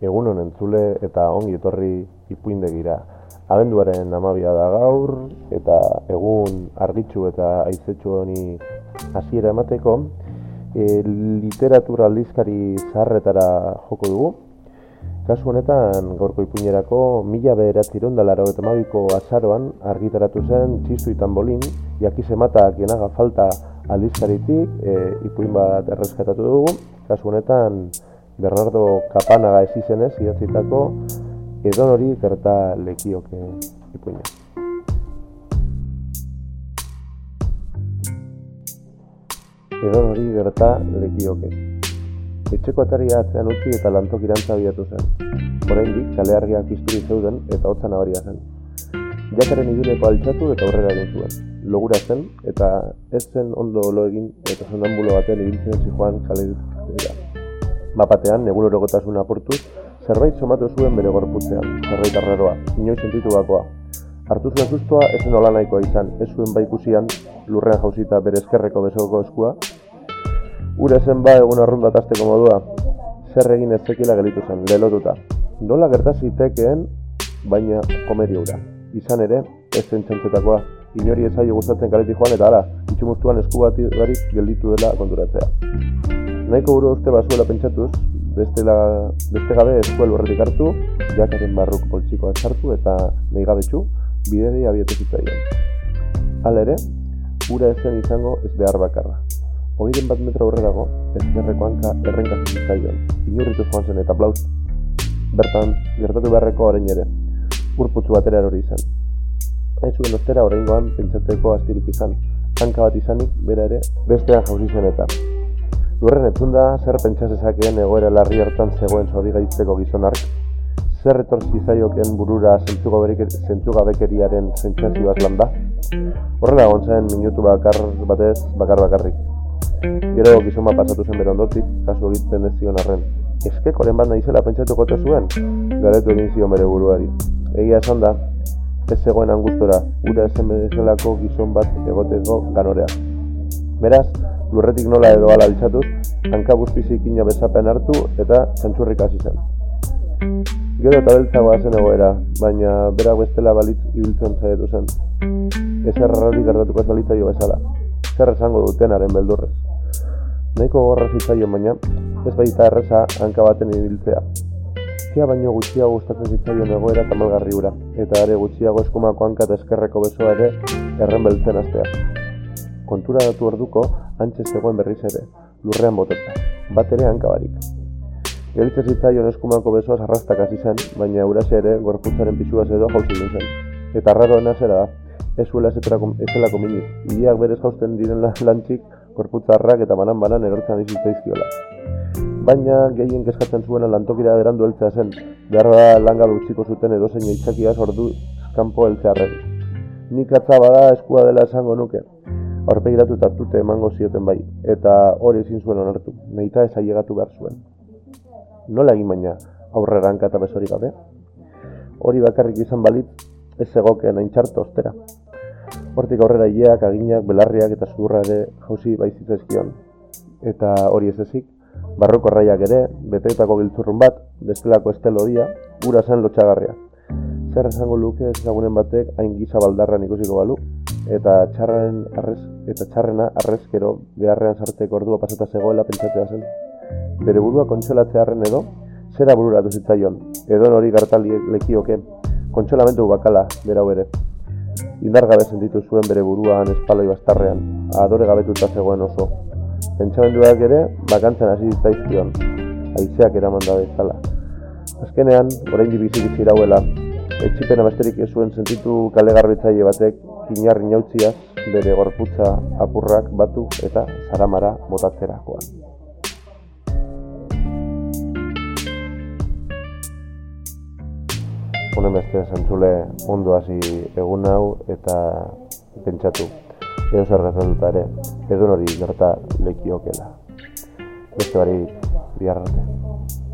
Egun honen zule eta ongi etorri ipuindegira. Abenduaren amabia da gaur eta egun argitxu eta aizetxu honi hasiera emateko e, literatura aldizkari zaharretara joko dugu. Kasu honetan gaurko ipuinerako mila beheratziron dalaro eta mabiko azaroan argitaratu zen txistu bolin, jakiz ematak genaga falta aldizkaritik e, ipuin bat errezkatatu dugu. Kasu honetan Bernardo Kapanaga ez izenez idatzitako edon hori gerta lekioke ipuina. Edon hori gerta lekioke. Etxeko ataria atzean utzi eta lantok irantza biatu zen. Horendik, kale argiak izturi zeuden eta hotza nabaria zen. Jakaren iduneko altxatu eta aurrera egin zuen. Logura zen eta ez zen ondo lo egin eta zonambulo batean ibiltzen joan kale Bapatean, negun orogotasun aportuz, zerbait somatu zuen bere gorputzean, zerbait arraroa, inoiz sentitu bakoa. Hartu zuen sustoa, esen hola nahikoa izan, ez zuen baikusian, lurrean jauzita bere eskerreko bezoko eskua. Ure zen ba egun arrunda tazteko modua, zer egin ez zekila gelitu zen, lelotuta. Nola gertazitekeen, baina komedio ura. Izan ere, ez zen txantzetakoa, inori ezaio gustatzen kaleti joan eta ara, itxumuztuan esku bat gelditu dela konturatzea nahiko buru uste bazuela pentsatuz, beste, la, beste gabe eskuel horretik hartu, jakaren barruk poltsikoa sartu eta nahi gabetxu, bideri abietu zitzaion. Hala ere, ura ezen izango ez behar bakarra. Oiren bat metro aurrerago, ezkerreko hanka errenka zitzaion, inurritu joan zen eta blauz, bertan gertatu beharreko orain ere, urputzu batera erori izan. Ez zuen ostera oraingoan pentsatzeko astirik izan, hanka bat izanik, bera ere, bestean jauzi zen eta, Lurren etzunda, zer pentsa zezakeen egoera larri hartan zegoen zori gaitzeko gizonak, zer etorzi zaioken burura zentzugabekeriaren zentzazioaz landa. Horrela egon zen minutu bakar batez, bakar bakarrik. Gero gizoma pasatu zen bere ondotik, kasu egiten ez zion arren. Ezke koren bat nahizela pentsatu kote zuen, garetu egin zion bere buruari. Egia esan da, ez zegoen angustora, ura ezen bezalako gizon bat egoteko ganorea. Beraz, lurretik nola edo ala altxatuz, hanka guztizik ina hartu eta txantxurrik hasi zen. Gero eta beltzagoa zen egoera, baina berak bestela balitz ibiltzen zaitu zen. Ez errarri gertatuko ez jo bezala, zer esango dutenaren beldurrez. Nahiko gorra zitzaion baina, ez baita erreza hanka baten ibiltzea. Kia baino gutxiago gustatzen zitzaion egoera tamalgarri ura, eta are gutxiago eskumako hanka eta eskerreko besoa ere erren beltzen astea kontura datu orduko antxe zegoen berriz ere, lurrean boteta, bat ere hankabarik. Gelitze zitzaion eskumako besoaz arrastak hasi zen, baina urase ere gorputzaren pisuaz edo jauzi zen. Eta arraroena zera da, ez zuela ezelako minik, iliak berez jausten diren lantzik gorputzarrak eta banan-banan erortzen izitzaizkiola. Baina gehien kezkatzen zuena lantokira berandu heltzea zen, behar da langa utziko zuten edo zein eitzakiaz ordu kanpo heltzearren. Nik atza bada eskua dela esango nuke, aurpegiratu tartute emango zioten bai, eta hori ezin zuen onartu, nahita ez ailegatu behar zuen. Nola egin baina aurrera eta besori gabe? Hori bakarrik izan balit, ez egokeen hain ostera. Hortik aurrera hileak, aginak, belarriak eta zurra ere jauzi baizitzezkion. Eta hori ez ezik, barroko raiak ere, beteetako giltzurrun bat, bestelako estelodia, gura zen lotxagarria. Zer esango luke ezagunen batek hain giza baldarran ikusiko balu, eta txarren arrez, eta txarrena arrezkero beharrean sarteko ordua pasata zegoela pentsatzea zen. Bere burua kontsolatzearen edo, zera bururatu zitzaion, edo hori gartali lekioke, kontsolamentu bakala, berau ere. Indar gabe sentitu zuen bere buruan espaloi bastarrean, adore gabetuta zegoen oso. Pentsamenduak ere, bakantzen hasi zitzaizkion, aizeak eraman da bezala. Azkenean, orain dibizik irauela, etxipena besterik ez zuen sentitu kale garbitzaile batek inarri nautziaz bere gorputza apurrak batu eta zaramara botatzerakoan. Honen beste zentzule ondo hasi egun hau eta pentsatu edo zer gertatuta ere edo hori gerta lekiokela. Beste bari biharrate.